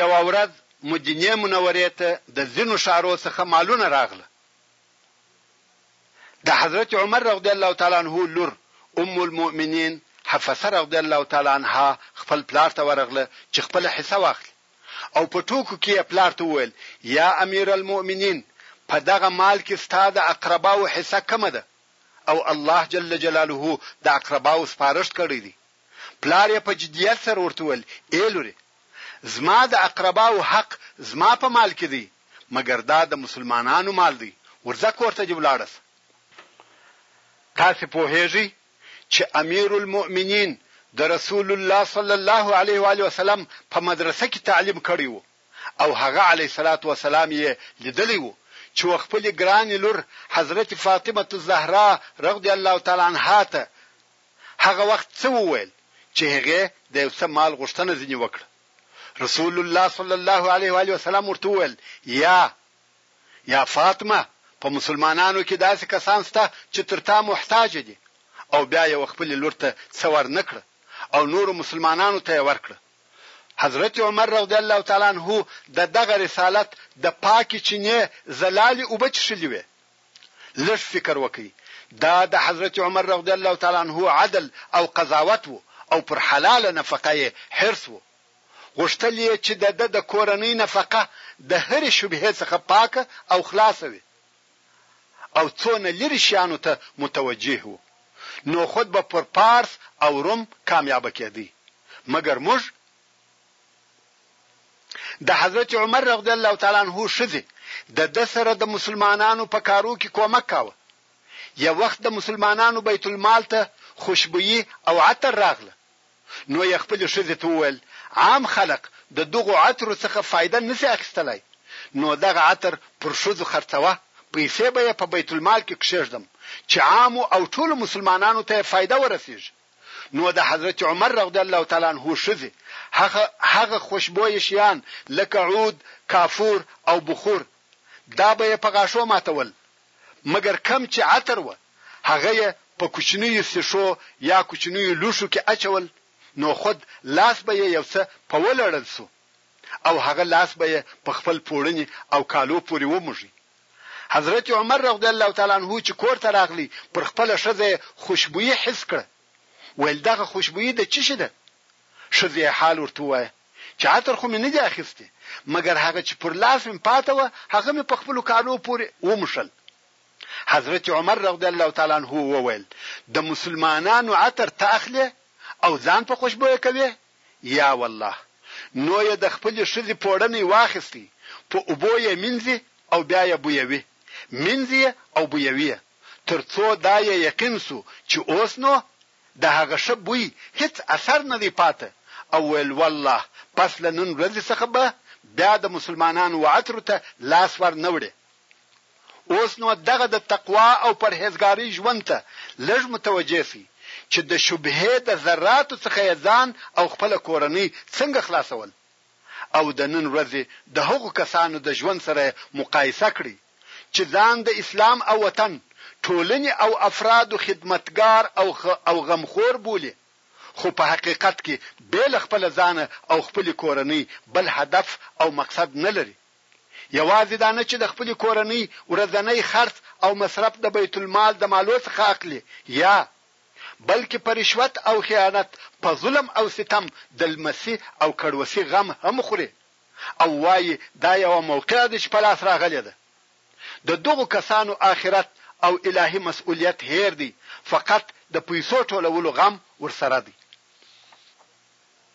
یوه ورځ مدینې منورې ته د ځینو ښارو څخه مالونه راغله. د حضرت عمر رضی الله تعالی عنه لور ام المؤمنین حفصه رضی الله تعالی عنها خپل پلار ته ورغله چې خپل حصه واخلي. او په ټوکو کې یې پلار ته وویل یا امیر المؤمنین په دغه مال کې ستا د اقرباو حصه کمه ده او الله جل جلاله د اقرباو سپارښت کړی دی پلار یې په جدیت سره ورته وویل، اې لورې! زما د اقرباوو حق زما په مال کې دی، مګر دا د مسلمانانو مال دی، ورځه کور ته دې ولاړه شه. تاسې پوهېږئ چې امیرالمؤمنین د رسول الله صلی الله علیه و آله وسلم په مدرسه کې تعلیم کړی و او هغه علیه الصلوة والسلام یې لیدلی و چې و خپلې ګرانې لور حضرت فاطمة الزهرا رضی الله تعالی عنها ته هغه وخت څه وویل چې هغې د یو څه مال غوښتنه ځینې وکړه، رسول الله صلی الله علیه وآله وسلم ورته وویل، یا، یا فاطمه، په مسلمانانو کې داسې کسان شته چې تر تا محتاج دي او بیا یوه خپلې لور ته څه ورنه کړه او نورو مسلمانانو ته یې ورکړه. حضرت عمر رضی الله تعالی عنه د دغه رسالت د پاکې چینې زلالې اوبه چښلې وې، لږ فکر وکړئ دا د حضرت عمر رضی الله تعالی عنه عدل او قضاوت وو او پر حلاله نفقه یې حرص وو. غوښتل یې چې د ده د کورنۍ نفقه د هرې شبهې څخه پاکه او خلاصه وي او څونه لرې شیانو ته متوجه وو نو خود به پر پارس او روم کامیابه کېدی مګر موږ د حضرت عمر رضی الله تعالی عنه ښځې د ده سره د مسلمانانو په کارو کې کومک کاوه یو وخت د مسلمانانو بیت المال ته خوشبویي او عطر راغله نو یې خپلې ښځې ته وویل عام خلق د دغو عطرو څخه فایده نسی اخیستلای نو دغه عطر پر ښځو خرڅوه پیسې به یې په بیت المال کې کښېږدم چې عامو او ټولو مسلمانانو ته یې فایده ورسیږي نو د حضرت عمر رضی الله تعالی عنه ښځې هغه هغه خوشبویه شیان لکه عود، کافور او بخور دا به یې په غاښو ماتول مګر کوم چې عطر وه هغه یې په کوچنیو سیښو یا کوچنیو لوښو کې اچول نو خود لاس به یې یو څه په ولړل شو او هغه لاس به یې په خپل پوړني او کالو پورې ومږي. حضرت عمر رضی الله تعالی عنه چې کور ته راغلی پر خپله ښځه یې خوشبويي حس کړه ویل دغه خوشبويي د چه شي ده؟ ښځې یې حال ورته ووایه چې عطر خو مې نه دي اخیستي مګر هغه چې پر لاس مې پاته وه هغه مې په خپلو کالو پورې وموښل حضرت عمر رضی الله تعالی عنه وویل د مسلمانانو عطر ته اخلې او ځان په خوشبویه کوې یا والله نو یې د خپلې ښځې پوړنی واخیستی په اوبو یې مینځي او بیا یې بویوي، مینځي یې او بویوي یې تر څو دا یې یقین شو چې اوس نو د هغه ښه بوی هیڅ اثر نه دی پاته او ویل والله پس له نن ورځې څخه به بیا د مسلمانانو و عطرو ته لاس ور نه وړې اوس نو دغه د تقوا او پرهېزګارۍ ژوند ته لږ متوجه شئ چې د شبهې د ذراتو څخه یې ځان او خپله کورنۍ څنګه خلاصول او د نن ورځې د هغو کسانو د ژوند سره یې مقایسه کړئ چې ځان د اسلام او وطن، ټولنې او افرادو خدمتګار او غمخور بولي خو په حقیقت کې بې له خپله ځانه او خپلې کورنۍ بل هدف او مقصد نه لري. یوازې دا نه چې د خپلې کورنۍ ورځنی خرڅ او مصرف د بیت المال د مالو څخه اخلي یا بلکې په رشوت او خیانت، په ظلم او ستم د لمسي او کړوسي غم هم خوري او وايي دا یوه موقع د چې په لاس راغلې ده. د دغو کسانو آخرت او الهي مسؤلیت هېر دی، فقط د پیسو ټولولو غم ورسره دی.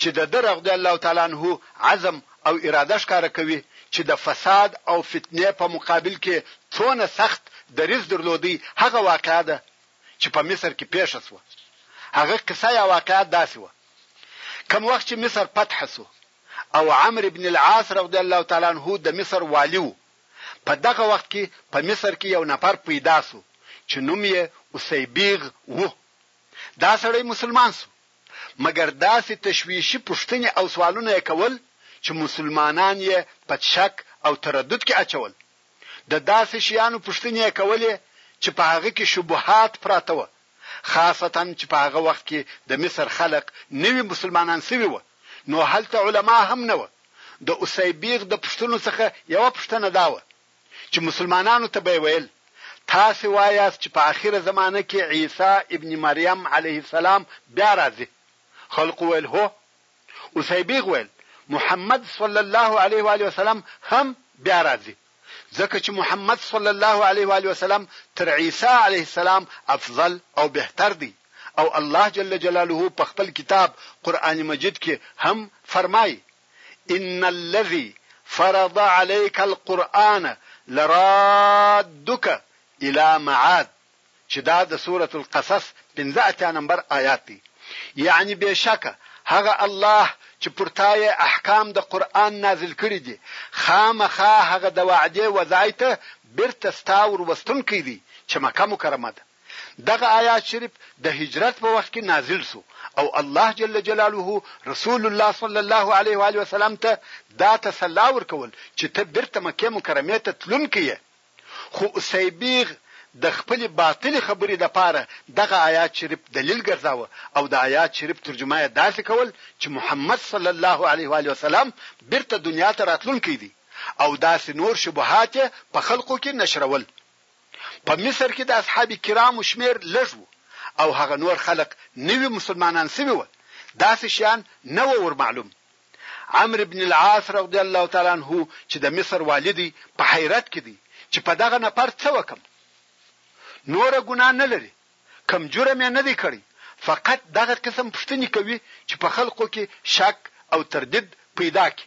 چې د ده رضی الله تعالی عنه عزم او اراده ښکاره کوي چې د فساد او فتنې په مقابل کې څونه سخت دریځ درلودی هغه واقعه ده چې په مصر کې پېښه شوه هغه قصه یا واقعه داسې وه کوم وخت چې مصر فتح شو او عمرو بن العاص رضی الله تعالی عنه د مصر والی وو په دغه وخت کې په مصر کې یو نفر پیدا سو چې نوم یې اوسیبیغ وو دا سړی مسلمان سو مګر داسې تشویشي پوښتنې او سوالونه یې کول چې مسلمانان یې په شک او تردد کې اچول، د داسې شیانو پوښتنې یې کولې چې په هغه کې شبهات پراته وه، خاصتاً چې په هغه وخت کې د مصر خلق نوي مسلمانان شوي وه، نو هلته علما هم نه وه، د اسیبیغ د پوښتنو څخه یوه پوښتنه دا وه چې مسلمانانو ته به یې ویل، تاسې وایاست چې په اخره زمانه کې عیسی ابن مریم علیه السلام بیا راځي؟ خلقو وویل، هو. اوسیبیغ ویل، محمد صلی الله علیه و آله وسلم هم بیا راځي، ځکه چې محمد صلی الله علیه و آله وسلم تر عیسی علیه السلام افضل او بهتر دی او الله جل جلاله په خپل کتاب قرآن مجید کې هم فرمایي، ان الذي فرض عليك القرآن لرادک الي معاد چې دا د سورة القصص پنځه اتیا نمبر آیات دی یعني بېشکه هغه الله چې پر تا یې احکام د قرآن نازل کړي دي خامخا هغه د وعدې و ځای ته بېرته ستا وروستونکی دی چې مکه مکرمه ده. دغه آیات شریف د هجرت په وخت کې نازل شو او الله جل جلاله رسول الله صلی الله علیه و آله وسلم ته دا تسلا ورکول چې ته بیرته مکې مکرمې ته تلونکی یې خو اسیبیغ د خپلې باطلې خبرې لپاره دغه آیات شریف دلیل ګرځاوه او د آیات شریف ترجمه یې داسې کول چې محمد صلی الله علیه و آله وسلم بیرته دنیا ته راتلونکی دی او داسې نور شبهات په خلقو کې نشرول په مصر کې د اصحاب کرامو شمېر لږ وو او هغه نور خلق نوي مسلمانان شوي وه، داسې شیان نه وه ورمعلوم. عمرو بن العاص رضی الله تعالی عنه چې د مصر والي دی په حیرت کې دی چې په دغه نفر څه وکړم؟ نوره ګناه نه لري، کوم جرم یې نه دی کړی، فقط دغه قسم پوښتنې کوي چې په خلقو کې شک او تردید پیدا کړي.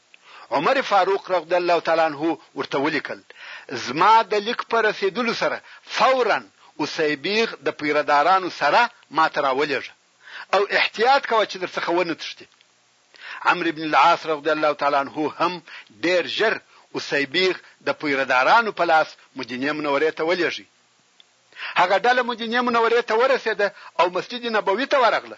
عمر فاروق رضی الله تعالی عنه ورته ولیکل، زما د لیک په رسېدلو سره فوراً اوسیبیغ د پیره دارانو سره ماته راولېږه او احتیاط کوه چې درڅخه ونه تښتي. عمرو بن العاص رضی الله تعالی عنه هم ډېر ژر اوسیبیغ د پیره دارانو په لاس مدینې منورې ته ولېږه. هغه ډله مدینې منورې ته ورسېده او مسجد نبوي ته ورغله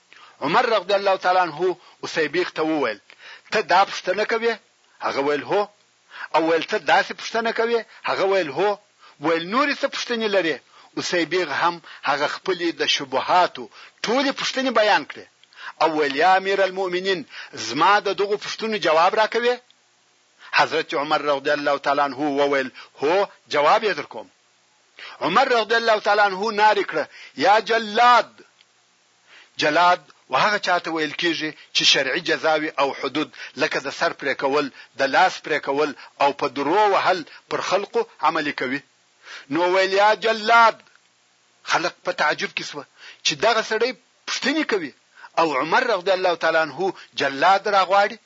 عمر رضی الله تعالی عنه اسیبیغ ته وویل، ته دا پوښتنه کوې؟ هغه ویل، هو. او ویل، ته داسې پوښتنه کوې؟ هغه ویل، هو. ویل، نورې څه پوښتنې لرې؟ اسیبیغ هم هغه خپلې د شبهاتو ټولې پوښتنې بیان کړې او ویل، یا امیر المؤمنین زما د دغو پوښتنو جواب راکوې؟ حضرت عمر رضی الله تعالی عنه وویل، هو، جواب یې درکوم. عمر رضی الله تعالی عنه نارې کړه، یا جلاد! جلاد و هغه چا ته ویل کیږي چې شرعي جزاوې او حدود لکه د سر پرې کول، د لاس پرې کول او په درو وهل پر خلقو عملي کوي. نو ویل یا جلاد! خلق په تعجب کې شوه چې دغه سړی پوښتنې کوي او عمر رضی الله تعالی عنه جلاد راغواړي.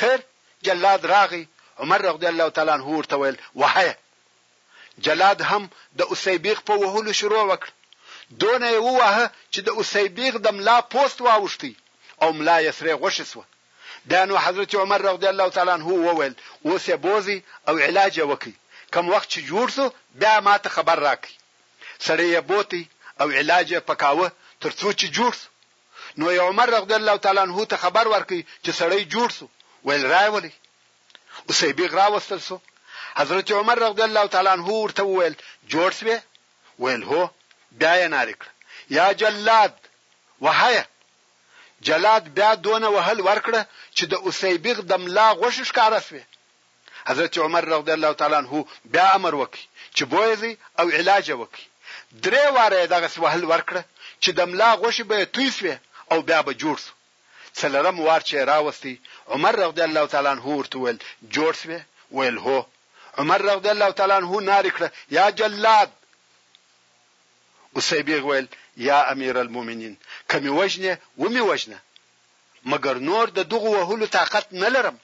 خیر جلاد راغی، عمر رضی الله تعالی عنه ورته ویل، وهه یې! جلاد هم د اوسیبیغ په وهلو شروع وکړ، دونه یې وواهه چې د اوسیبیغ د ملا پوست واوښت او ملا یې سرې غوښې شوه. بیا نو حضرت عمر رضی الله تعالی عنه وویل، اوس یې بوځئ او علاج یې وکړئ، کوم وخت چې جوړ شو بیا ما ته خبر راکړئ. سړی یې بوت او علاج یې پکاوه تر څو چې جوړ شو. نو یې عمر رضی الله تعالی عنه ته خبر ورکړ چې سړی جوړ شو، ویل رایولئ. اسیبیغ راوستل سو حضرت عمر رضی الله تعالی عنه ورته وویل جوړ سوې ویل هو بیا یې نارې کړه یا جلاد وهایه جلاد بیا دونه وهل ورکړه چې د اسیبیغ د ملا غوښې ښکاره سوې حضرت عمر رضی الله تعالی عنه بیا امر وکړي چې بویزي او علاج وکړي درې واره دغه وهل ورکړه چې د ملا غوښې به توی سوې او بیا به جوړ سو څلورم وار چې یې راوستی، عمر رضی الله تعالی عنه ورته وویل، جوړ شوې؟ ویل، هو. عمر رضی الله تعالی عنه نارې کړه، یا جلاد! اسیبیغ ویل، یا امیرالمومنین! که مې وژنې، ومې وژنه، مګر نور د دغو وهلو طاقت نه لرم.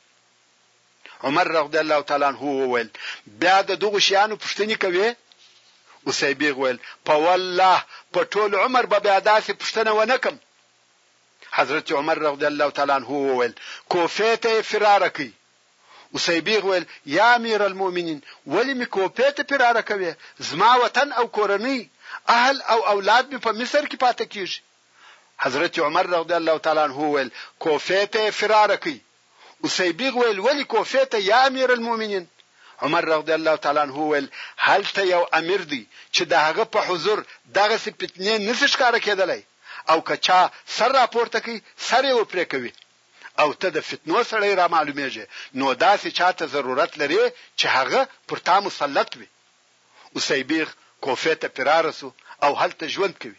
عمر رضی الله تعالی عنه وویل، بیا د دغو شیانو پوښتنې کوې؟ اسیبیغ ویل، په والله! په ټول عمر به بیا داسې پوښتنه ونه کړم. حضرت عمر رضی الله تعالی عنه وویل، کوفې ته یې فراره کړئ. اسیبیغ ویل، یا امیرالمؤمنین ولې مې کوفې ته فراره کوې؟ زما وطن او کورنۍ، اهل او اولاد مې په مصر کې پاتې کیږي. حضرت عمر رضی الله تعالی عنه وویل، کوفې ته یې فراره کړئ. او صیبیغ ویل، ولې کوفې ته یا امیرالمومنین؟ عمر رضی الله تعالی عنه وویل، هلته یو امیر دی چې د هغه په حضور دغسې فتنې نه شي ښکاره کېدلای او که چا سر راپورته کړ سر یې وپرې کوي او ته د فتنو سړی رامعلومېږې نو داسې چا ته ضرورت لرې چې هغه پر تا مسلط وي. او صیبیغ کوفې ته فراره شو او هلته ژوند کوي.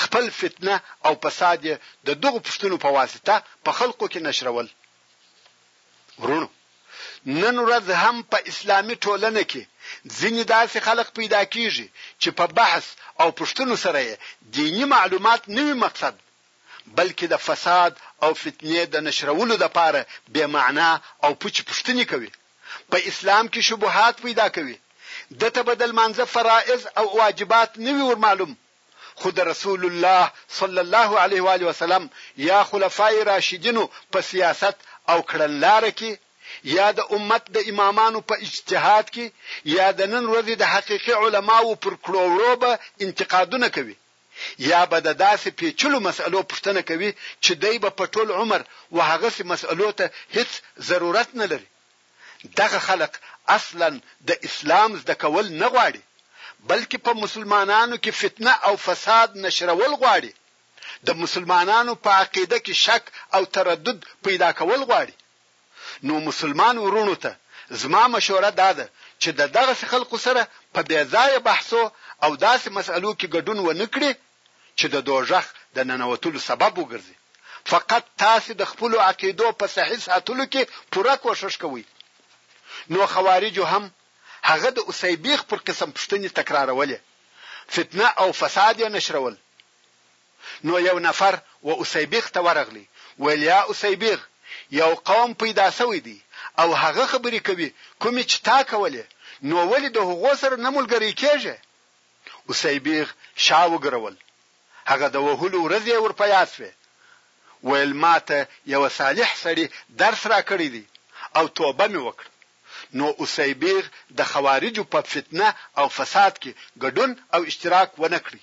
خپل فتنه او فساد یې د دغو پښتونو په واسطه په خلقو کې نشرول. وروڼو! نن ورځ هم په اسلامي ټولنه کې ځینې داسې خلق پیدا کیږي چې په بحث او پوښتنو سره یې دیني معلومات نه وي مقصد بلکې د فساد او فتنې د نشرولو لپاره بې معنا او پوچې پوښتنې کوي. په اسلام کې شبهات پیدا کوي، ده ته به د لمانځه فرائض او واجبات نه وي ورمعلوم، خو د رسول الله صلی الله علیه وآله وسلم یا خلفاء راشدینو په سیاست او کړنلاره کې یا د امت د امامانو په اجتهاد کې یا د نن ورځې د حقیقي علماوو پر کړووړو به انتقادونه کوي. یا به د داسې پېچلو مسئلو پوښتنه کوي چې دی به په ټول عمر وهغسې مسئلو ته هېڅ ضرورت نه لري. دغه خلق اصلاً د اسلام زده کول نه غواړي، بلکې په مسلمانانو کې فتنه او فساد نشرول غواړي، د مسلمانانو په عقیده کې شک او تردد پیدا کول غواړي. نو مسلمان وروڼو ته زما مشوره دا ده چې د دغسې خلقو سره په بې ځایه بحثو او داسې مسئلو کې ګډون ونه کړي چې د دوږخ د ننوتلو سبب وګرځي فقط تاسې د خپلو عقیدو په صحیح ساتلو کې پوره کوښښ کوئ نو خوارجو هم هغه د اسیبیخ پر قسم پوښتنې تکرارولې فتنه او فساد یې نشرول نو یو نفر و اوسیبیغ ته ورغلی ویل یا اوسیبیغ یو قوم پیدا شوی دی او هغه خبری کوی کومی چی تا کولی نو ولی د هغو سره نه ملګری کیږی اوسیبیغ شا وګرول هغه د وهلو ورځی یې ورپه یاد شوی ویل ماته یوه صالح سړی درس راکړی دی او توبه می وکړه نو اوسیبیغ د خوارجو په فتنه او فساد کی ګډون او اشتراک ونه کړی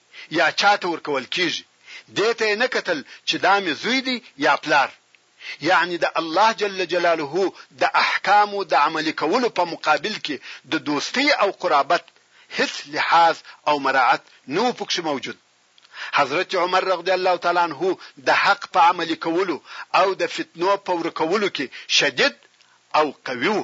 یا چا ته ورکول کیږي دې ته یې نه کتل چې دا مې زوی دی یا پلار یعنې د الله جل جلاله د احکامو د عملي کولو په مقابل کې د دوستۍ او قرابت هیڅ لحاظ او مراعت نه و پکښې موجود حضرت عمر رضی الله تعالی عنه د حق په عملي کولو او د فتنو په ورکولو کې شدید او قوي و.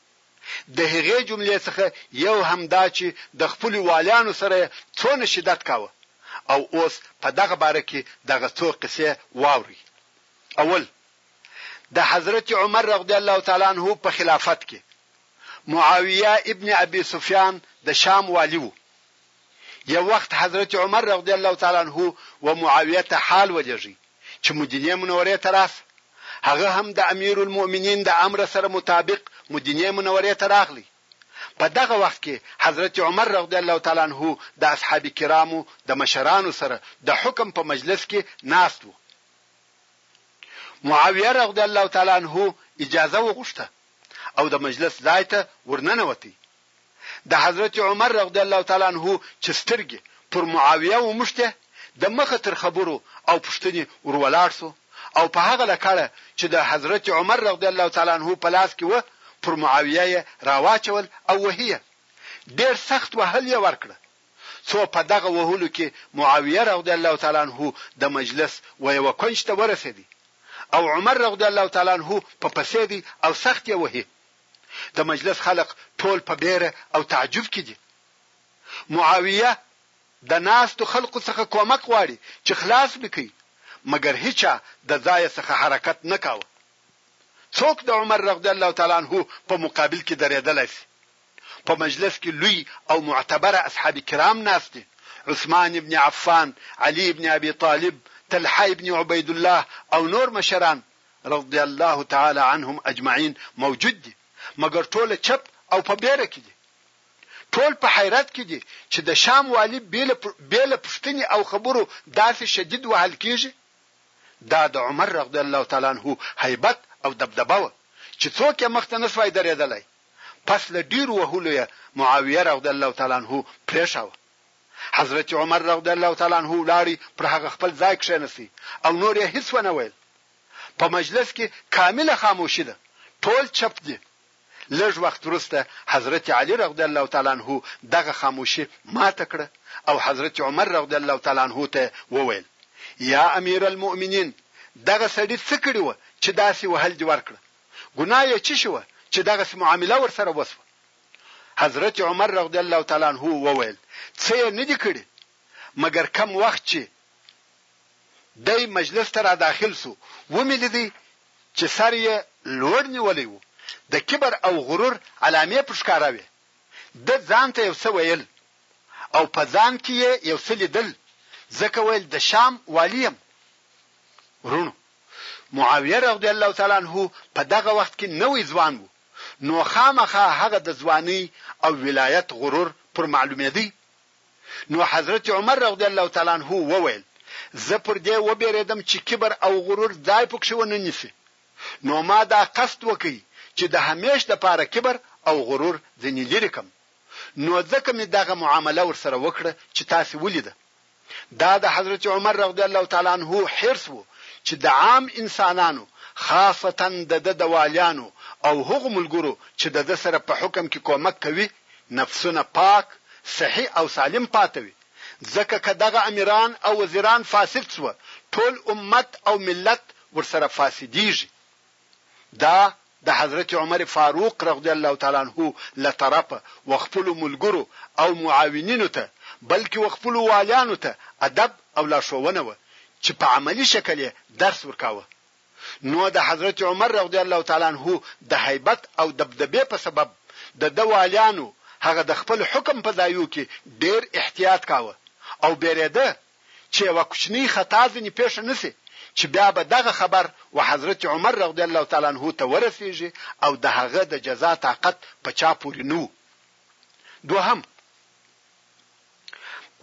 د هغې جملې څخه یو هم دا چې د خپلو والیانو سره یې څونه شدت کاوه او اوس په دغه باره کې دغه څو قصې واورئ. اول، د حضرت عمر رضی الله تعالی عنه په خلافت کې معاویه ابن ابي سفیان د شام والي وو. یو وخت حضرت عمر رضی الله تعالی عنه و معاویه ته حال ولیږی چی مدینې منورې ته راشه هغه هم د امیر المومنین د امر سره مطابق مدینې منورې ته راغلی په دغه وخت کی حضرت عمر رضی الله تعالی عنه د اصحاب کرامو د مشرانو سره د حکم په مجلس کی ناست وو معاویه رضی الله تعالی عنه اجازه وغوښته او د مجلس ځای ته ورننوتی د حضرت عمر رضی الله تعالی عنه چې سترګې پر معاویه وموښتې، د مخه تر خبرو او پوښتنې ور ولاړ شو او په هغه لکړه چې د حضرت عمر رضی الله تعالی عنه په لاس کې وه پر معاویه یې راواچول او وهي یې ډېر سخت وهل یې ورکړه څو په دغه وهلو کې معاویه رضی الله تعالی عنه د مجلس و یوه کونج ته ورسېدی او عمر رضی الله تعالی عنه په پسې دی او سخت یې وهي د مجلس خلق ټول په بېره او تعجب کې دي. معاویه د ناستو خلقو څخه کومک غواړي چې خلاص مې کړئ، مګر هیچا د ځایه څخه حرکت نه کاوه. څوک د عمر رضی الله تعالی عنه په مقابل کې درېدلای شي؟ په مجلس کې لوی او معتبره اصحاب کرام ناست دي، عثمان ابن عفان، علي ابن ابي طالب، طلحه ابن عبیدالله او نور مشران، رضی الله تعالی عنهم اجمعین موجود دي مګر ټوله چپ او په بیره کې دي ټول په حیرت کې دي چې د شام والي بې له پوښتنې او خبرو داسې شدید وهل کیږي دا د عمر رضی الله تعالی عنه هیبت او دبدبه وه چې څوک یې مخته نه شوای درېدلای پس له ډیر وهلو یې معاویه رضی الله تعالی عنه پرېښاوه حضرت عمر رضی الله تعالی عنه ولاړ پر هغه خپل ځای کښېنست او نور یې هیڅ ونه ویل. په مجلس کې کامله خاموشي ده، ټول چپ دي. لږ وخت وروسته حضرت علی رضی الله تعالی عنه دغه خاموشي ماته کړه او حضرت عمر رضی الله تعالی عنه ته وویل، یا امیر المؤمنین! دغه سړي څه کړي وه چې داسې وهل دې ورکړه؟ ګناه یې چیشي وه چې دغسې معامله ورسره وشوه؟ حضرت عمر رضی الله تعالی عنه وویل، څه یې نه دي کړي مګر کوم وخت چې دی مجلس ته راداخل سو ومې لیدی چې سر یې لوړ نیولی وو، د کبر او غرور علامې پر ښکاره وې، ده ځان ته یو څه ویل او په ځان کې یې یو څه لیدل ځکه ویل د شام والي یم. وروڼو! معاویه رضی الله تعالی عنه په دغه وخت کې نوی ځوان وو، نو خامخا هغه د ځوانۍ او ولایت غرور پر معلومېدی، نو حضرت عمر رضی الله تعالی عنه وویل، زه پر دې وبېرېدم چې کبر او غرور ځای پکښې ونه نیسي، نو ما دا قصد وکړ چې د همېش دپاره کبر او غرور ځنې لرې کړم، نو ځکه مې دغه معامله ورسره وکړه چې تاسې ولیده، دا د حضرت عمر رضی الله تعالی عنه حرص وو چې د عام انسانانو خاصتاً د ده د والیانو او هغو ملګرو چې د ده سره په حکم کې کومک کوي نفسونه پاک، صحیح او سالم پاته وي، ځکه که دغه امیران او وزیران فاسد شوه ټول امت او ملت ورسره فاسدیږي. دا د حضرت عمر فاروق رغضی الله تعالی عنه له طرفه وخپلو ملګرو او معاونینو ته بلکې وخپلو والیانو ته ادب او لارښوونه وه چې په عملي شکل یې درس ورکاوه نو د حضرت عمر رغضی الله تعالی عنه د هیبت او دبدبې په سبب د ده والیانو هغه د خپل حکم په ځایو کې ډیر احتیاط کاوه او بیریده چې یوه کوچنۍ خطا ځنې پېښه نه شي چې بیا به دغه خبر و حضرت عمر رضی الله تعالی عنه ته ورسېږي او د هغه د جزا طاقت په چا پورې نه وو. دوهم،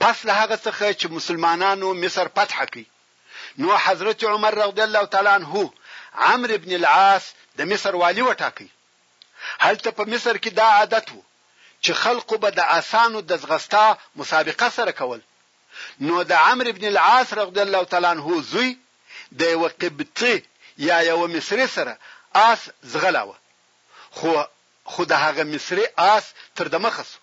پس له هغه څخه چې مسلمانانو مصر فتح کړ نو حضرت عمر رضی الله تعالی عنه عمرو ابن العاص د مصر والي وټاکي هلته په مصر کې دا عادت وو چې خلکو به د اسانو د زغستا مسابقه سره کول نو د عمرو بن العاص رضی الله تعالی عنه زوی د یوه قبطي یا یوه مصري سره آس ځغلاوه، خو خو د هغه مصري آس تر دمخه شو.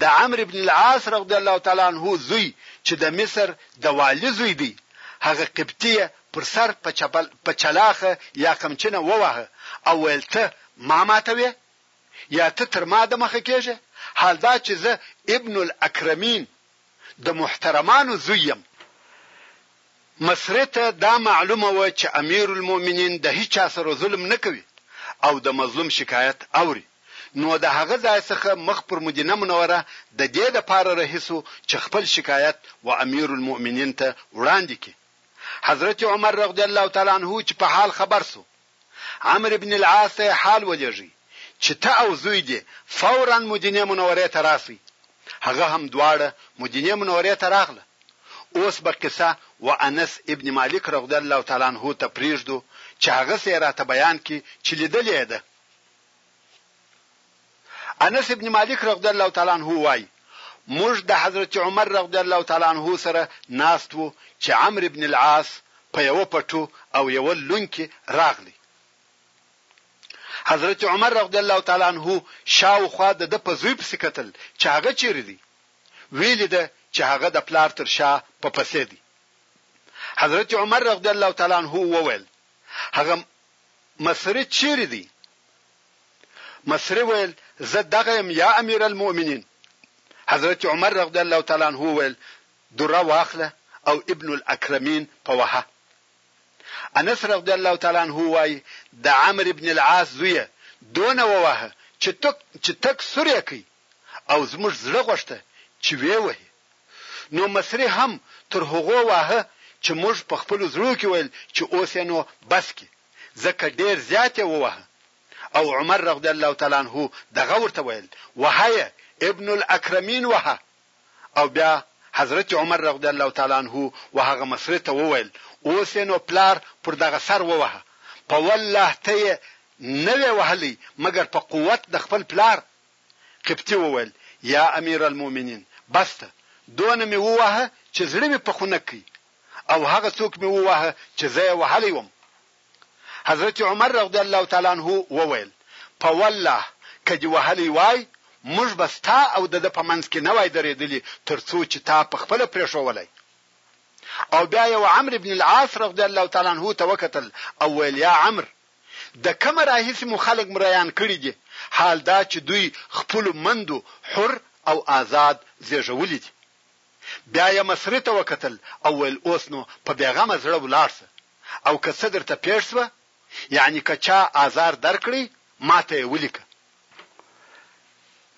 د عمرو بن العاص رضی الله تعالی عنه زوی چې د مصر د والي زوی دی، هغه قبطي یې پر سر په چلاخه یا قمچینه وواهه او ویل، ته ما ماتوې؟ یا ته تر ما دمخه کېږې؟ حال دا چې زه ابن الاکرمین، د محترمانو زوی، یم. مصري ته دا معلومه وه چې امیرالمؤمنین د هیچا سره ظلم نه کوي او د مظلوم شکایت اوري، نو د هغه ځای څخه مخ پر مدینه منوره د دې لپاره رهي شو چې خپل شکایت و امیرالمؤمنین ته وړاندې کړي. حضرت عمر رضی الله تعالی عنه چې په حال خبر شو، عمرو بن العاص ته یې حال ولېږی چی ته او زوی دې فوراً مدینې منورې ته راشئ، هغه هم دواړه مدینې منورې ته راغله، اوس به قصه و انس ابن مالک رغدی الله تعالی عنه ته پرېږدو چی هغسې یې راته بیان کړي چی لیدلې یې ده، انس بن مالک رضی الله تعالی عنه وايي، موږ د حضرت عمر رضی الله تعالی عنه سره ناست وو چې عمرو بن العاص په یوه پټو او یوه لونکي راغلی. حضرت عمر رضی الله تعالی عنه شاوخوا د ده په زوی پسې کتل چې هغه چیرې دی؟ ویې لیده چې هغه د پلار تر شا په پسې دی. حضرت عمر رضی الله تعالی عنه وویل، هغه مصری چیری دی؟ مصری ویل، زه دغه یم یا امیرالمؤمنین. حضرت عمر رضی الله تعالی عنه وویل، دره واخله او ابن الاکرمین په وهه. انس رضی الله تعالی عنه وایی، د عمرو ابن العاص زویه دونه ووهه چې تک سور یې کړ او زموږ زړه غوښته چې ویې وهي. نو مصری هم تر هغو واهه چې موږ په خپلو زړو کې ویل چې اوس یې نو بس کې ځکه ډېر زیات یې وواهه او عمر رضی الله تعالی عنه دغه ورته ویل وهه یې ابن الاکرمین وهه او بیا حضرت عمر رضی الله تعالی عنه وهغه مصری ته وویل اوس یې نو پلار پر دغه سر ووهه په والله ته یې نه وې وهلی مګر په قوت د خپل پلار قبطي وویل، یا امیر المومنین! بس ده، دونه مې وواهه چې زړه مې په خنک کړ او هغه څوک مې وواهه چې زه یې وهلی وم. حضرت عمر رضی الله تعالی عنه وویل، په والله که دې وهلی وای، موږ به ستا او د ده په منځ کې نه وای درېدلي تر څو چې تا په خپله پرېښوولای. او بیا یې و عمرو بن العاص رضی الله تعالی عنه ته وکتل او ویل، یا عمرو! د کمه راهیسې مو خلک مریان کړي دي، حال دا چې دوی خپلو مندو حر او آزاد زېږولي دي. بیا یې مصري ته وکتل او ویل، اوس نو په بېغمه زړه ولاړ شه او که څه درته پېښ شوه، یعنې که چا آزار درکړی، ماته یې ولیکه.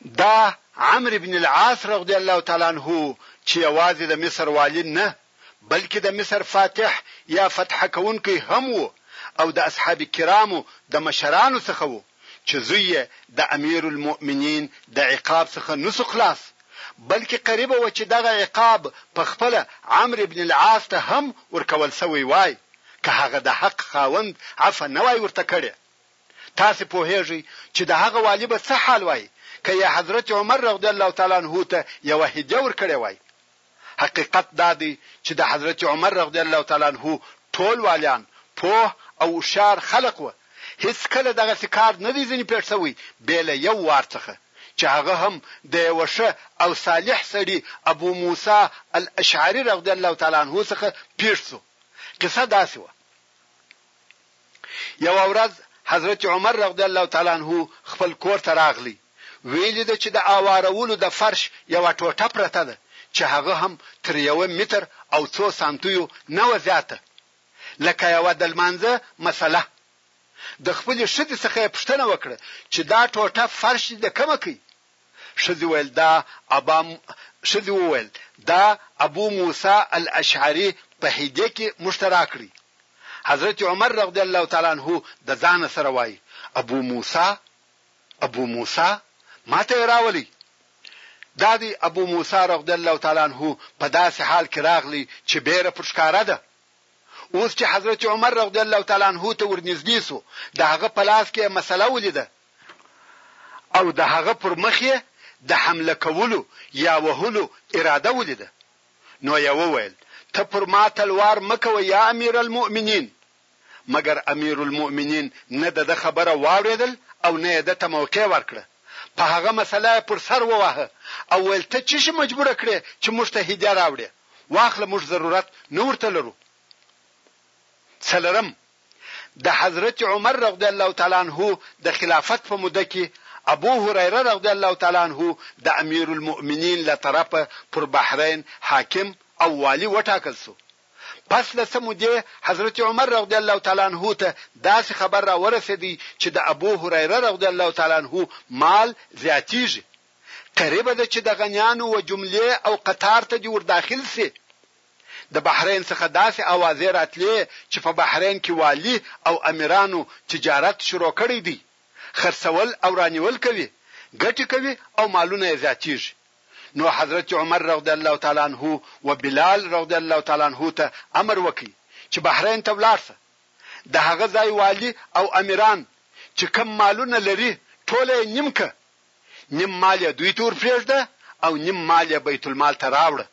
دا عمرو بن العاص رغضی الله تعالی عنه چې یوازې د مصر والي نه بلکې د مصر فاتح یا فتح کوونکی هم و او د اصحاب کرامو د مشرانو څخه و چې زوی یې د امیر المؤمنین د عقاب څخه نسو خلاص بلکې قریبه و چې دغه عقاب په خپل عمرو بن العاص ته هم ورکول سوی وای که هغه د حق خاوند عفه نه وای ورته کړې تاسې پوهېږئ چې د هغه والي به څه حال وای که یې حضرت عمر رضی الله تعالی عنه ته یوه هدیه ورکړې وای؟ حقیقت دا دی چې د حضرت عمر رضی الله تعالی عنه ټول والیان پوه او هوښیار خلق وه، هېڅکله دغسې کار نه دی ځینې پېښ شوی بې له یو وار څخه چې هغه هم د یوه ښه او صالح سړي ابو موسی الاشعري رضی الله تعالی عنه څخه پېښ شو. قصه داسې وه. یو ورځ حضرت عمر رضی الله تعالی عنه خپل کور ته راغلی ویلی ده چې د آوارولو د فرش یو ټوټه پرته ده چې هغه هم تر یو متر او څو سانتیو نه و زیاته لکه یو د لمانځه مسله د خپل شدي څخه پښتنه وکړه چې دا ټوټه فرش د کومه کوي ښځې ویل دا ابا ښځې وویل دا ابو موسی الاشعري په هدیه کې موږ ته راکړي. حضرت عمر رضی الله تعالی عنه د ځانه سره وایي، ابو موسی، ابو موسی، ما ته یې راولئ. دا دی ابو موسی رضی الله تعالی عنه په داسې حال کې راغلی چې بېره پر ښکاره ده. اوس چې حضرت عمر رضی الله تعالی عنه ته ورنږدې شو، د هغه په لاس کې یې مسله ولیده. او د هغه پر مخ یې د حمله کولو یا وهلو اراده ولیده، نو یې وویل، ته پر ما تلوار مه کوه یا امیرالمؤمنین! مګر امیرالمؤمنین نه د ده خبره واورېدل او نه یې ده ته موقع ورکړه، په هغه مسله یې پر سر وواهه او ویل، ته څه شي مجبور کړې چې موږ ته هدیه راوړې؟ واخله موږ ضرورت نه ورته لرو. څلورم، د حضرت عمر رضی الله تعالی عنه د خلافت په موده کې ابو هريره رضی الله تعالی عنه د اميرالمؤمنين له طرفه پر بحرين حاکم او والي وټاکل شو. پس له څه مودې حضرت عمر رضی الله تعالی عنه ته داسې خبر راورسېد چې د ابو هريره رضی الله تعالی عنه مال زياتېږي، قريبه ده چې د غنيانو و جملې او قطار ته دې ورداخل شي. د بحرین څخه داسې اوازې راتلې چې په بحرین کې والي او امیرانو تجارت شروع کړی دی، خرڅول او رانیول کوي، ګټې کوي او مالونه یې زیاتیږي. نو حضرت عمر رضی الله تعالی عنه و بلال رضی الله تعالی عنه ته امر وکړ چې بحرین ته ولاړ شه. د هغه ځای والي او امیران چې کوم مالونه لري ټوله یې نیم که، نیم مال یې دوی ته ورپریږده او نیم مال یې بیت المال ته راوړه.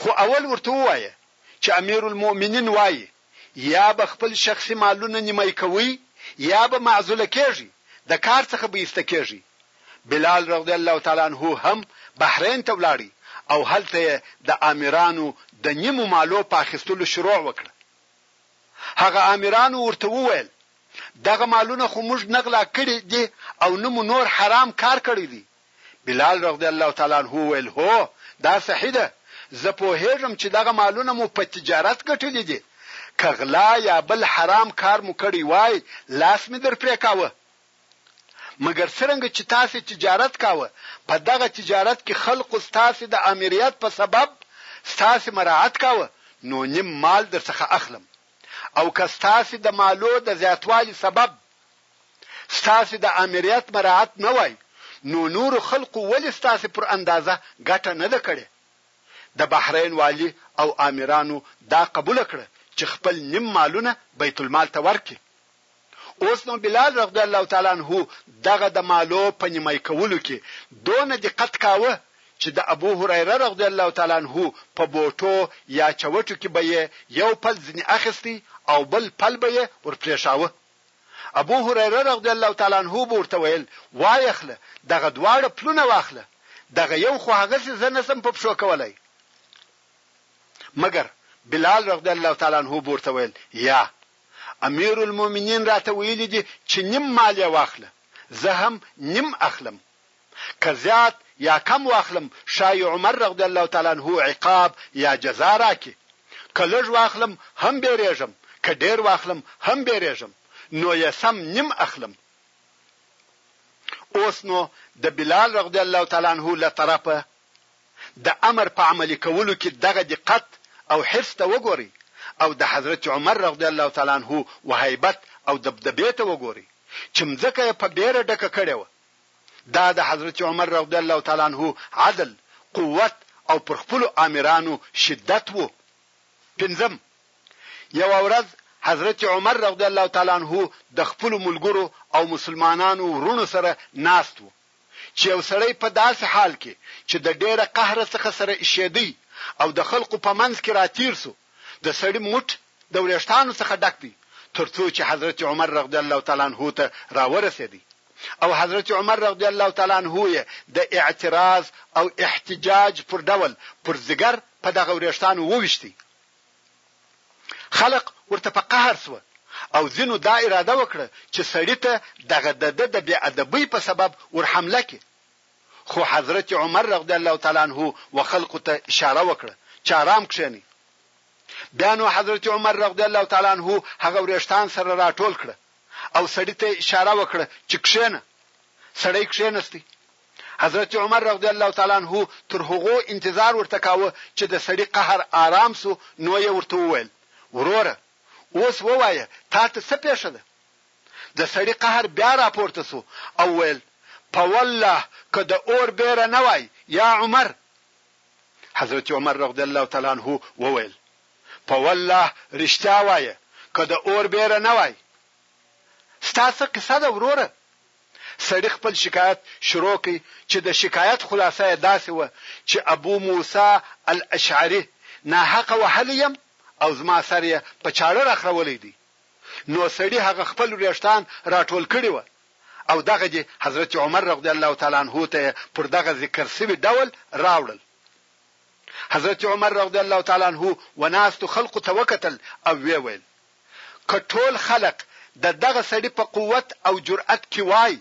خو اول ورته ووایه چې امیرالمؤمنین وایي، یا به خپل شخصي مالونه نیمايي کوئ یا به معزوله کېږئ، د کار څخه به ایسته کېږئ. بلال رضی الله تعالی عنه هم بحرین ته ولاړ او هلته یې د آمرانو د نیمو مالو په اخیستلو شروع وکړه. هغه آمرانو ورته وویل، دغه مالونه خو موږ نه غلا کړي دي او نه مو نور حرام کار کړی دی، بلال رضی الله تعالی عنه وویل، هو، دا صحیح ده، زه پوهېږم چې دغه مالونه مو په تجارت ګټلي دي، که غلا یا بل حرام کار مو کړی وای، لاس مې در پرې کاوه. مګر څرنګه چې تاسې تجارت کاوه، په دغه تجارت کې خلقو ستاسې د آمریت په سبب ستاسې مراعت کاوه، نو نیم مال درڅخه اخلم او که ستاسې د مالو د زیاتوالي سبب، ستاسې د آمریت مراعت نه وای نو نورو خلقو ولې ستاسې پر اندازه ګټه نه ده کړې؟ د بحرین والي او آمرانو دا قبوله کړه چې خپل نیم مالونه بیت المال ته ورکړي. اوس نو بلال رغضی الله تعالی عنه دغه د مالو په نیمای کولو کې دونه دقت کاوه چې د ابو هریره رغضی الله تعالی عنه په بوټو یا چوټو کې به یې یو پل ځنې اخیستی او بل پل به یې ورپرېښاوه. ابو هريره رضی الله تعالی عنه به ورته ويل، وايه خله دغه دواړه پلونه واخله، دغه يو خو هغسې زه نه شم په پښو کولی. مګر بلال رضی الله تعالی عنه به ورته ويل، يا اميرالمؤمنين راته ويلي دي چې نيم مال يې واخله، زه هم نيم اخلم. که زیات یا کم واخلم ښايي عمر رغضی الله تعالی عنه عقاب یا جزا راکړي که لږ واخلم هم بیریږم که ډیر واخلم هم بیریږم نو یې سم نیم اخلم اوس نو د بلال رغضی الله تعالی عنه له طرفه د امر په عملي کولو کې دغه دقت او حرص ته وګورئ او د حضرت عمر رضی الله تعالی عنه وهیبت او دبدبې ته وګورئ چې مځکه یې په بیره ډکه کړې وه دا د حضرت عمر رضی الله تعالی عنه عدل، قوت او پر خپلو آمرانو شدت وو. پنځم، یوه ورځ حضرت عمر رضی الله تعالی عنه د خپلو ملګرو او مسلمانانو وروڼو سره ناست وو چې یو سړی په داسې حال کې چې د ډېره قهره څخه سره ایشېدی او د خلقو په منځ کې راتېر شو، د سړي موټ د وریښتانو څخه ډک دی ترڅو چې حضرت عمر رضی الله تعالی عنه ته راورسیدی او حضرت عمر رضی الله تعالی عنه یې د اعتراض او احتجاج پر ډول پر ځیګر په دغه وریښتانو وویشتی خلق ورته په قهر سوه او ځینو دا اراده وکړه چې سړی ته دغه دده د بې ادبۍ په سبب ور حمله کړي خو حضرت عمر رضی الله تعالی عنه و خلقو ته اشاره وکړه چې آرام کښېنئ بیا نو حضرت عمر رضی الله تعالی عنه هغه وریښتان سره راټول کړه او سړی ته اشاره وکړه چې کښېنه سړی کښېنستی حضرت عمر رضی الله تعالی عنہ تر هغو انتظار ورته کاوه چې د سړي قهر آرام سو نو یې ورته وویل وروره اوس ووایه تا ته څه پېښه ده د سړي قهر بیا راپورته سو او ویل په والله که د اور بیره نه وای یا عمر حضرت عمر رضی الله تعالی عنه وویل، په والله رښتیا وایې که د اور بېره نه وای. ستا څه قصه ده وروره؟ سړي خپل شکایت شروع کړ چې د شکایت خلاصه یې داسې وه چې ابو موسی الاشعري ناحقه وهلی یم او زما سر یې په چاړه راخرولی دی. نو سړي هغه خپل ورېښتان راټول کړي وه او دغه دي حضرت عمر رغضی الله تعالی عنه ته يې پر دغه ذکر شوي ډول راوړل. حضرت عمر رغضی الله تعالی عنه و ناستو خلقو ته وکتل او ويې ويل، که ټول خلق د دغه سړي په قوت او جرأت کي وای،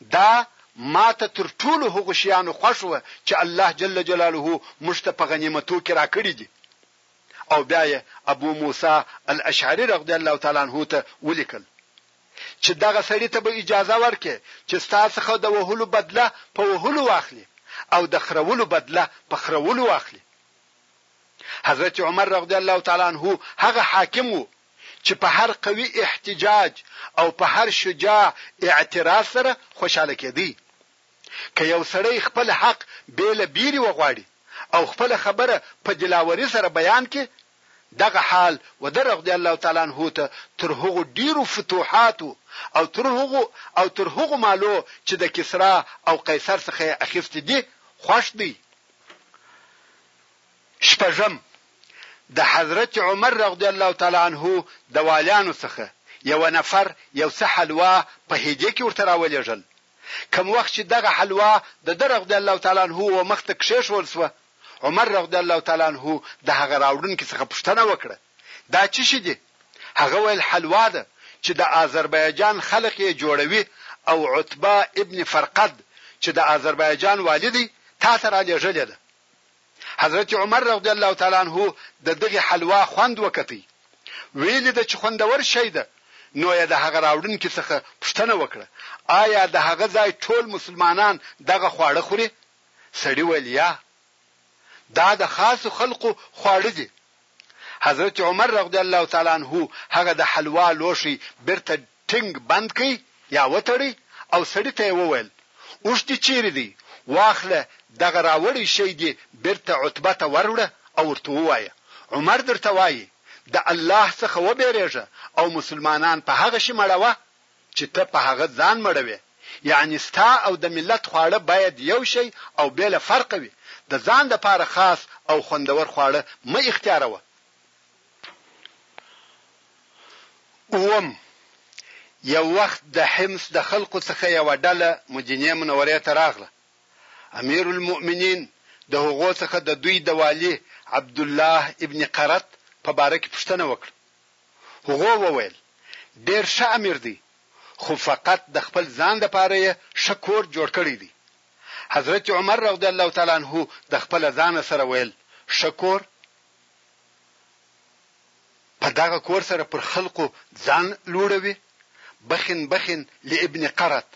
دا ما ته تر ټولو هغو شيانو خوښ وه چي الله جل جلاله موږ ته په غنيمتو کي راکړي دي. او بيا يې ابو موسی الاشعري رغضی الله تعالی عنه ته وليکل. چې دغه سړي ته به اجازه ورکړې چې ستا څخه د وهلو بدله په وهلو واخلي او د خرولو بدله په خرولو واخلي حضرت عمر رضی الله تعالی عنہ هغه حاکم وو چې په هر قوي احتجاج او په هر شجاع اعتراض سره خوشاله کېدی که یو سړی خپل حق بې له بیرې وغواړي او خپله خبره په دلاوري سره بیان کړي، دغه حال وده رضی الله تعالی عنه ته تر هغو ډېرو فتوحاتو او تر هغو او تر هغو مالو چې د کسرا او قیصر څخه یې اخیستې دي، خوښ دی. شپږم، د حضرت عمر رضی الله تعالی عنه د والیانو څخه یوه نفر یو څه حلوا په هدیه کې ورته راولېږل، کوم وخت چې دغه حلوا د ده رضی الله تعالی عنه و مخ ته کښېښوول شوه، عمر رضی الله تعالی عنه د هغه راوړونکي څخه پوښتنه وکړه، دا څه شي دي؟ هغه ویل، حلوا ده چې د آذربایجان خلق یې جوړوي او عتبه ابن فرقد چې د آذربایجان والي دی، تاته رالېږلې ده. حضرت عمر رضی الله تعالی عنه د دغې حلوا خوند وکتی، ویې لیده چې خوندور شی ده، نو یې د هغه راوړونکي څخه پوښتنه وکړه، آیا د هغه ځای ټول مسلمانان دغه خواړه خوري؟ سړي ویل، یا! دا د خاصو خلقو خواړه دي، حضرت عمر رضی الله تعالی عنه هغه د حلوا لوښی بیرته ټینګ بند کړ یا وتړی او سړی ته یې وویل، اوښ دې چیرې دی؟ واخله دغه راوړی شی دې بیرته عتبه ته وروړه او ورته ووایه، عمر درته وایي، د الله څخه وبیریږه او مسلمانان په هغه شي مړوه چې ته په هغه ځان مړوې یعني ستا او د ملت خواړه باید یو شی او بې له فرقه وي د ځان لپاره خاص او خوندور خواړه مه اختیاروه اووم یو وخت د حمص د خلقو څخه یوه ډله مدینې منورې ته راغله امیر المؤمنین د هغو څخه د دوی د والي عبدالله ابن قرت په باره کې پوښتنه وکړه هغو وویل، ډېر ښه امیر دی، خو فقط د خپل ځان لپاره یې ښه کور جوړ کړی دی. حضرت عمر رضی الله تعالی عنه د خپله ځانه سره ویل، ښه کور؟ په دغه کور سره پر خلقو ځان لوړوي؟ بخن بخن لابن قرط.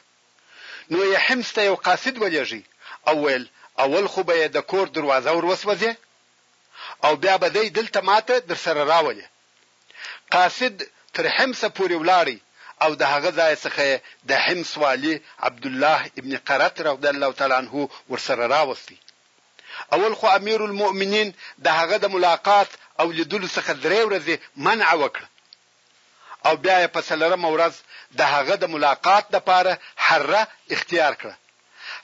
نو یې حمص ته یو قاصد ولېږی او ویل، اول خو به یې د کور دروازه وروسوځې، او بیا به دی دلته ماته درسره راولې. قاصد تر حمصه پورې ولاړی او د هغه ځایه څخه یې د حمص والي عبدالله ابن قرط رضی الله تعالی عنه ورسره راوستی. اول خو امیرالمؤمنین د هغه د ملاقات او لیدلو څخه درې ورځې منع وکړه، او بیا یې په څلورمه ورځ د هغه د ملاقات لپاره حره اختیار کړه.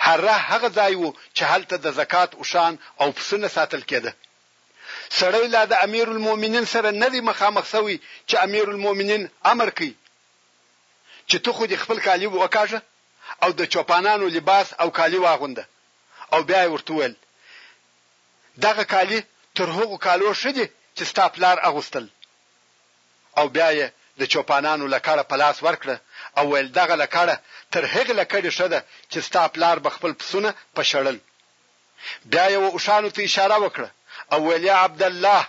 حره هغه ځای و چې هلته د زکات اوښان او پسونه ساتل کېده. سړی لا د امیرالمؤمنین سره نه دی مخامخ شوی چې امیرالمؤمنین امر کوي چې ته خو دې خپل کالي وکاږه او د چوپانانو لباس او کالي واغونده او بیا یې ورته وویل، دغه کالي تر هغو کالو ښه دي چې ستا پلار اغوستل. او بیا یې د چوپانانو لکړه په لاس ورکړه او ویل، دغه لکړه تر هغې لکړې ښه ده چې ستا پلار به خپل پسونه په شړل. بیا یې و اوښانو ته اشاره وکړه او ویل، یا عبدالله!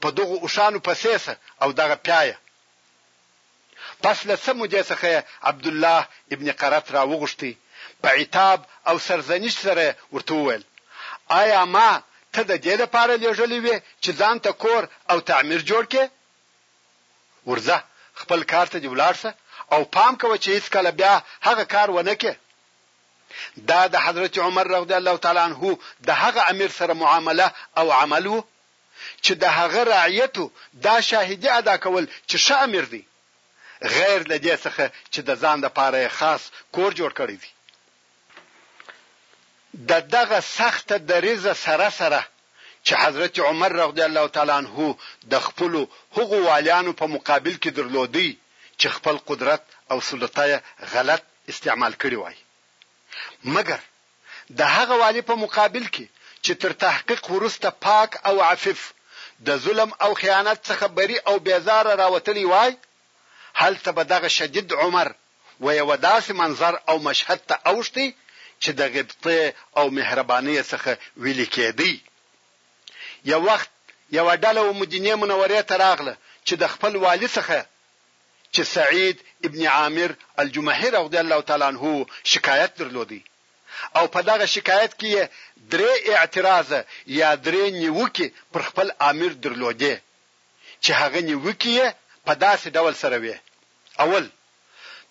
په دغو اوښانو پسې شه او دغه پیایه. پس له څه مودې څخه یې عبدالله ابن قرط راوغوښت، په عتاب او سرزنش سره یې ورته وویل، آیا ما ته د دې لپاره لېږلی وې چې ځان ته کور او تعمیر جوړ کړې؟ ورځه، خپل کار ته دې ولاړ شه او پام کوه چې هېڅکله بیا هغه کار ونه کړې. دا د حضرت عمر رضی الله تعالی عنه د هغه امیر سره معامله او عمل و چې د هغه رعیتو دا شاهدي ادا کول چې ښه امیر دی، غیر له دې څخه چې د ځان لپاره یې خاص کور جوړ کړی دی. د دغه سخته دریځ سره سره چې حضرت عمر رضی الله تعالی عنه د خپلو هغو والیانو په مقابل کې درلود چې خپل قدرت او سلطه یې غلط استعمال کړي وای، مګر. د هغه والي په مقابل کي چي تر تحقیق وروسته پاک او عفیف، د ظلم او خیانت څخه بري او بیزاره راوتلی وای، هلته به دغه شدید عمر و یوه داسي منظر او مشهد ته اوښتی چي د غبطې او مهربانۍ څخه ویلي کیدی. یو وخت یوه ډله و مدینې منورې ته راغله چي د خپل والي څخه چې سعید ابن عامر الجمحي رضی الله تعالی عنه شکایت درلود او په دغه شکایت کې یې درې اعتراضه یا درې نیوکې پر خپل آمر درلودې چې هغه نیوکې یې په داسې ډول سره وې، اول،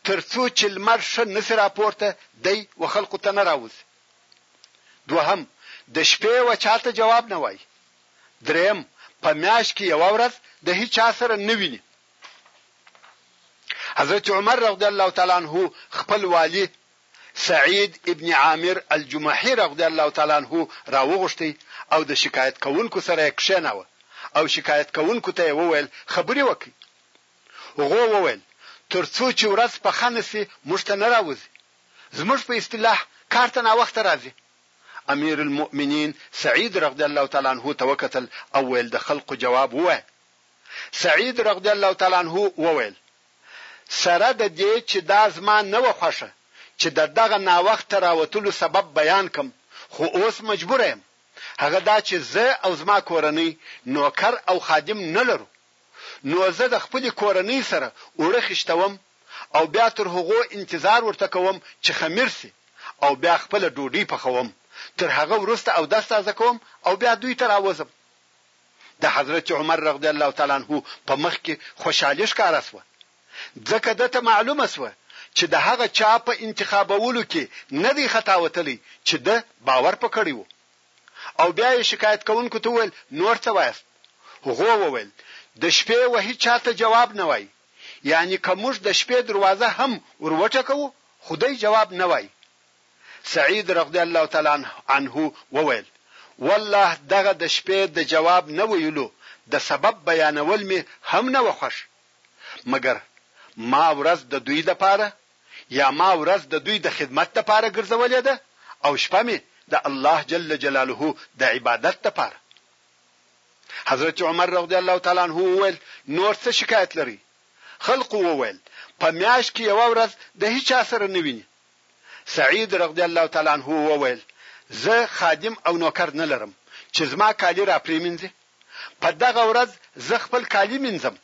تر څو چې لمر ښه نه شي راپورته دی و خلقو ته نه راوځي. دوهم، د شپې و چا ته جواب نه وایي. درېیم، په میاشت کې یوه ورځ د هیچا سره نه ویني. حضرت عمر رضی الله تعالی عنہ خپل والی سعید ابن عامر الجمحي رضی الله تعالی عنہ راوغوښتي او د شکایت کوونکو سره یې کښېناوه او شکایت کوونکو ته یې وویل خبرې وکړي هغو وویل ترڅو چې ورځ په خنه سي موږ ته نه راوځي زموږ په اصطلاح کار ته ناوخته راځي امیر المؤمنین سعید رضی الله تعالی عنہ ته وکتل او ویل د خلقو جواب ووایه سعید رضی الله تعالی عنه وویل، سره د دې چې دا زما نه وه خوښه چې د دغه ناوخته راوتلو سبب بیان کړم، خو اوس مجبوره یم، هغه دا چې زه او زما کورنۍ نوکر او خادم نه لرو، نو زه د خپلې کورنۍ سره اوړه خیشتوم او بیا تر هغو انتظار ورته کوم چې خمیر شي او بیا خپله ډوډۍ پخوم، تر هغه وروسته اودس تازه کوم او بیا دوی ته راوځم. د حضرت عمر رضی الله تعالی عنه په مخ کې خوشحالي ښکاره شوه، ځکه ده ته معلومه شوه چې د هغه چا په انتخابولو کې نه دی خطا وتلی چې ده باور په کړی و او بیا یې شکایت کوونکو ته وویل، نور څه وایاست؟ هغو وویل، د شپې و هیچا ته جواب نه وایي، یعنی که موږ د شپې دروازه هم ور وټکوو خو دی جواب نه وایي. سعید رضی الله تعالی عنه وویل، والله دغه د شپې د جواب نه ویلو د سبب بیانول مې هم نه وه خوښ مګر ما ورځ د دوی لپاره یا ما ورځ د دوی د خدمت لپاره ګرځولې ده او شپه مې د الله جل جلاله د عبادت لپاره. حضرت عمر رضی الله تعالی عنه وویل، نور څه شکایت لرئ؟ خلقو وویل، په میاشت کې یوه ورځ د هیچا سره نه ویني سعید رضی الله تعالی عنه وویل، زه خادم او نوکر نه لرم چې زما کالي راپرېمینځي، په دغه ورځ زه خپل کالي مینځم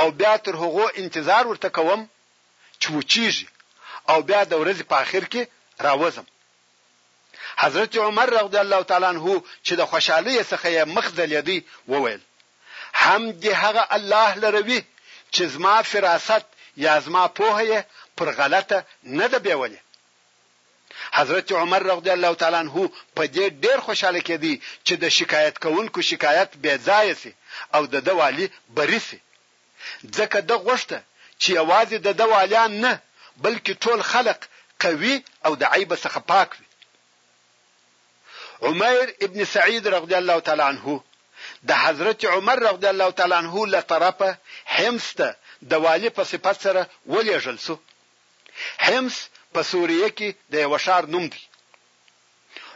او بیا تر هغو انتظار ورته کوم چې وچېږي او بیا د ورځې په اخر کې راوځم. حضرت عمر رضی الله تعالی عنه چې د خوشحالۍ څخه یې مخ ځلېدی وویل، حمد دې هغه الله لره وي چې زما فراست یا زما پوهه یې پر غلطه نه ده بېولې. حضرت عمر رضی الله تعالی عنه په دې ډېر خوشاله کېدی چې د شکایت کوونکو شکایت بې ځایه شي او د ده والي بري شي. ځکه ده غوښته چې یوازې د ده والیان نه، بلکې ټول خلق قوي او د عیبه څخه پاک وي. عمير ابن سعيد رضي الله تعالی عنه د حضرت عمر رضي الله تعالی عنه له طرفه حمص ته د والي په صفت سره ولېږل شو. حمص په سوريه کې د يوه ښار نوم دی.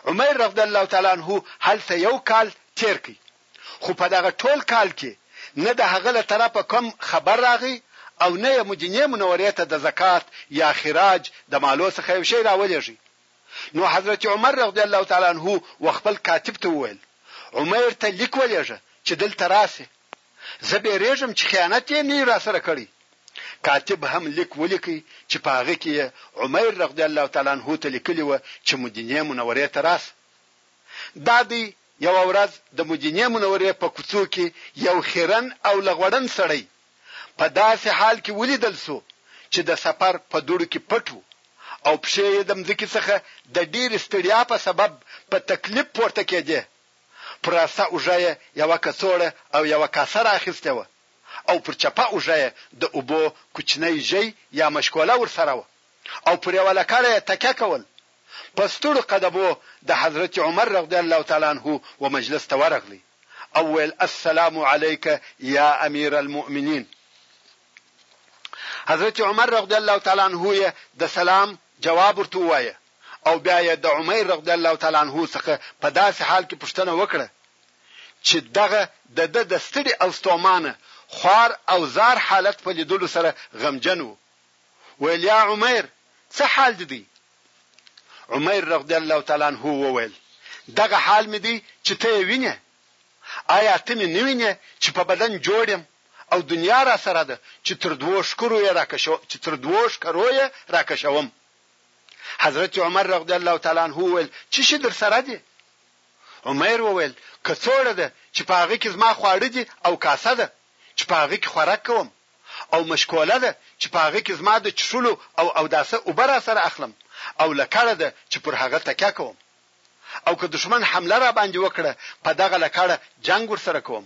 عمير رضي الله تعالی عنه هلته يو کال تېر کړ، خو په دغه ټول کال کې نه د هغه له طرفه کوم خبر راغی او نه يې مدينې منورې ته د زکات يا خراج د مالو څخه يو شی راولېږی. نو حضرت عمر رضی الله تعالی عنه و خپل کاتب ته وویل، عمیر ته لیک ولېږه چې دلته راشي، زه بېرېږم چې خیانت یې نه وي راسره کړی. کاتب هم لیک ولیکی چې په هغه کې یې عمیر رضی الله تعالی عنه ته لیکلي و چې مدینې منورې ته راشه. دا دی یوه ورځ د مدینې منورې په کوڅو کې یو خیرن او لغوړن سړی، په داسې حال کې ولیدل شو چې د سفر په دوړو کې پټ و او پښې یې د مځکې څخه د ډېرې ستړیا په سبب په تکلیف پورته کېدې. پر اسه اوږه یې یوه کڅوړه او یوه کاسه را اخیستې وه او پر چپه اوږه یې د اوبو کوچنی ژی یا مشکوله ورسره وه او پر یوه لکړه یې تکیه کول. په ستړو قدمو د حضرت عمر رضی الله تعالی عنه و مجلس ته ورغلی. او ویل، السلام علیک یا امیر المؤمنین. حضرت عمر رضی الله تعالی عنه یې د سلام جواب ورته ووایه او بیا یې د عمیر رضی الله تعالی عنه څخه په داسې حال کې پوښتنه وکړه چې دغه د ده د ستړي او ستومانه خوار او زار حالت په لیدلو سره غمجن و ویل یا عمیر څه حال دې دی عمیر رضی الله تعالی عنه وویل، دغه حال مې دی چې ته یې وینې؟ ایا ته مې نه وینې چې په بدن جوړ یم او دنیا راسره ده چې تر دوو ښکرو یې راکشوم چې تر دوو ښکرو یې راکشوم؟ حضرت عمر رضی الله تعالی عنه وویل، څه شي درسره دي؟ عمیر وویل، کڅوړه ده چې په هغه کې زما خواړه دي او کاسه ده چې په هغه کې خوراک کوم. او مشکوله ده چې په هغه کې زما د چښلو او اوداسه اوبه راسره اخلم او لکړه ده چې پر هغه تکیه کوم او که دښمن حمله راباندې وکړه په دغه لکړه جنګ ورسره کوم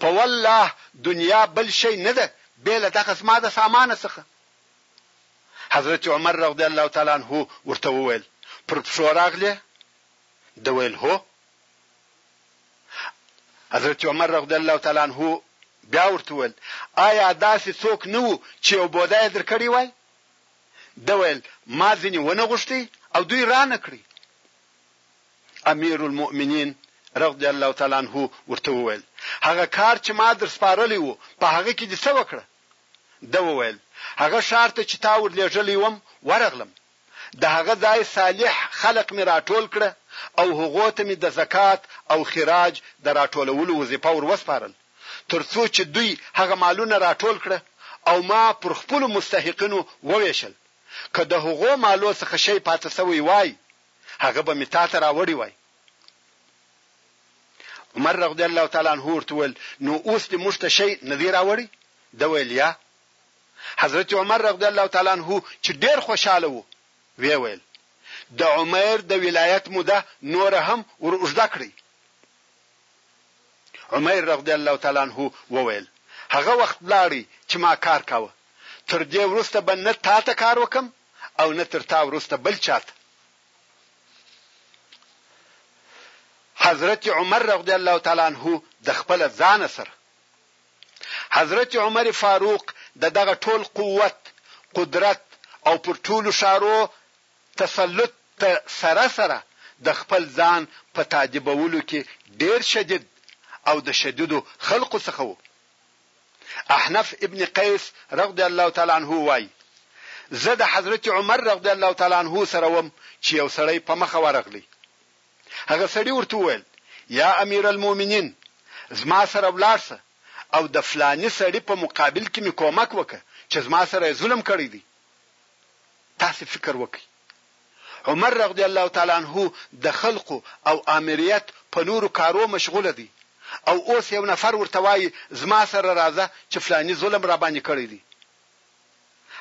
په والله دنیا بل شی نه ده بې له دغه زما د سامانه څخه حضرت عمر رضی الله تعالی عنه ورته وویل پر پښو راغلې؟ ده ویل هو حضرت عمر رضی الله تعالی عنه بیا ورته وویل، آیا داسې څوک نه وو چې یو بوده یې درکړی وای؟ ده ویل، ما ځینې ونه غوښتي او دوی رانه کړی. امیرالمؤمنین رضی الله تعالی عنه ورته وویل، هغه کار چې ما در سپارلی و، په هغه کې دې څه وکړه؟ ده وویل، هغه ښار ته چې تا ورلېږلی وم، ورغلم. د هغه ځای صالح خلق مې راټول کړه او هغو ته مې د زکات او خراج د راټولولو وظیفه ور وسپارل تر څو چې دوی هغه مالونه راټول کړه او ما پر خپلو مستحقینو ووېشل، که د هغو مالو څخه شی پاته شوی وای هغه به مې تاته راوړی وای. عمر رضی الله تعالی عنه ورته وویل، نو اوس دې موږ ته شی نه دی راوړی؟ ده ویل، یا. حضرت عمر رضی الله تعالی عنه چې ډېر خوشاله وو وې ویل، د عمیر د ولایت موده نوره هم ور اوږده کړئ. عمیر رضی الله تعالی عنه وویل، هغه وخت لاړی چې ما کار کاوه، تر دې وروسته به نه تا ته کار وکم او نه تر تا وروسته بل چا ته. حضرت عمر رضی الله تعالی عنه د خپل ځان سره حضرت عمر فاروق د دغه ټول قوت، قدرت او پر ټولو ښارو تسلط ته سره سره د خپل ځان په تادیبولو کې ډېر شدید او د شدیدو خلقو څخه وو. احنف ابن قیس رضی الله تعالی عنه وايي، زه د حضرت عمر رضی الله تعالی عنه سره وم چې یو سړی په مخه ورغلی، هغه سړي ورته وویل، یا امیرالمومنین! زما سره ولاړ شه او د فلاني سړي په مقابل کې مې کومک وکړه چې زما سره یې ظلم کړی دی. تاسې فکر وکړئ! عمر رضی الله تعالی عنه د خلقو او آمریت په نورو کارو مشغول دی او اوس یو نفر ورته وایي، زما سره راځه چې فلاني ظلم راباندې کړی دی.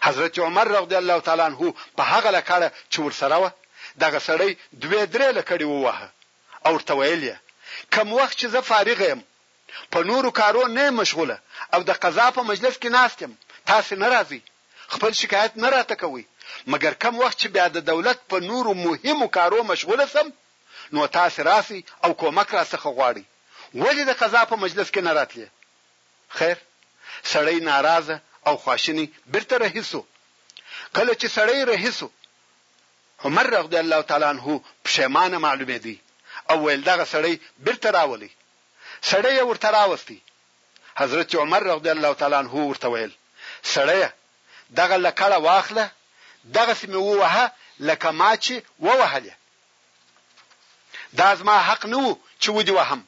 حضرت عمر رضی الله تعالی عنه په هغه لکړه چې ورسره وه دغه سړی دوې درې لکړې وواهه او ورته ویل یې، کوم وخت چې زه فارغه یم، په نورو کارو نه یم مشغوله او د قضا په مجلس کې ناست یم، تاسې نه راځئ، خپل شکایت نه راته کوئ، مګر کوم وخت چې بیا د دولت په نورو مهمو کارو مشغوله شم، نو تاسې راشئ او کومک راڅخه غواړئ، ولې د قضا په مجلس کې نه راتلې؟ خیر، سړی ناراضه او خواشینی بیرته رهي شو. کله چې سړی رهي شو، عمر رضی الله تعالی عنه پښیمانه معلومیدی او ویل دغه سړی بیرته راولی. سړی یې ورته راوستی. حضرت عمر رضی الله تعالی عنه ورته ویل، سړیه! دغه لکړه واخله، دغسې مې ووهه لکه ما چې ووهلې. دا زما حق نه و چې ودې وهم.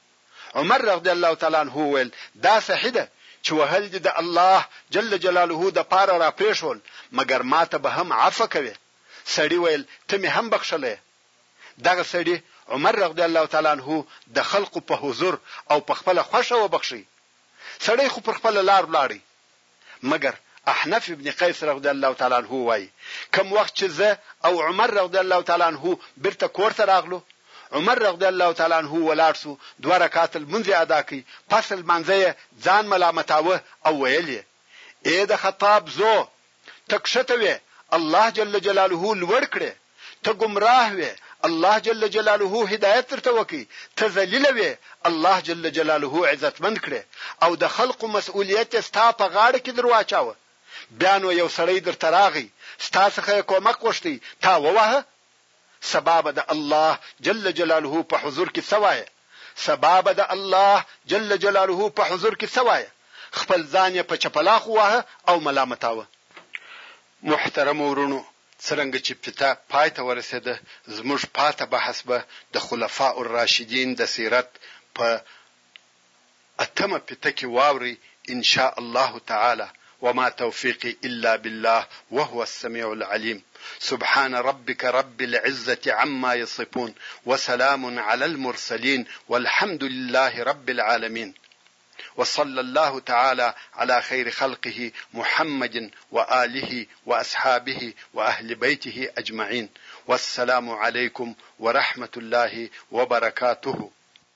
عمر رضی الله تعالی عنه وویل، دا صحیح ده چې وهل دې د الله جل جلاله د پاره را پرېښول مګر ما ته به هم عفوه کوې؟ سړي ویل، ته مې هم بخښلی. دغه سړي، عمر رضی الله تعالی عنه، د خلقو په حضور او په خپله خوښه وبخښی. سړی خو پر خپله لار ولاړی مګر احنف ابن قیس رضی الله تعالی عنه وایی کوم وخت چې زه او عمر رضی الله تعالی عنه بیرته کور ته راغلو عمر رضی الله تعالی عنه ولاړ سو دوه رکعت لمونځ ادا کړ پس لمانځه یې ځان ملامتاوه او ویل یې ای د خطاب زو ته کښته وې، الله جل جلاله لوړ کړې، ته ګمراه وې، الله جل جلاله هدایت درته وکړي، ته ذلیل وې، الله جل جلاله عزتمند کړې او د خلقو مسؤلیت یې ستا په غاړه کې درواچاوه، بیا نو یو سړی درته راغی، ستا څخه یې کومک غوښتی، تا وواهه؟ سبا به د الله جل جلاله په حضور کې څه وايې؟ سبا به د الله جل جلاله په حضور کې څه وايې؟ خپل ځان يې په چپلاخ وواهه او ملامتاوه. محترمو وروڼو! څرنګه چې پته پای ته ورسېده، زموږ پاته بحث به د خلفاء الراشدين د سيرت په اتمه پته کې واوري ان شاء الله تعالی وما توفيقي إلا بالله وهو السميع العليم سبحان ربك رب العزة عما يصفون وسلام على المرسلين والحمد لله رب العالمين وصلى الله تعالى على خير خلقه محمد وآله وأصحابه وأهل بيته أجمعين والسلام عليكم ورحمة الله وبركاته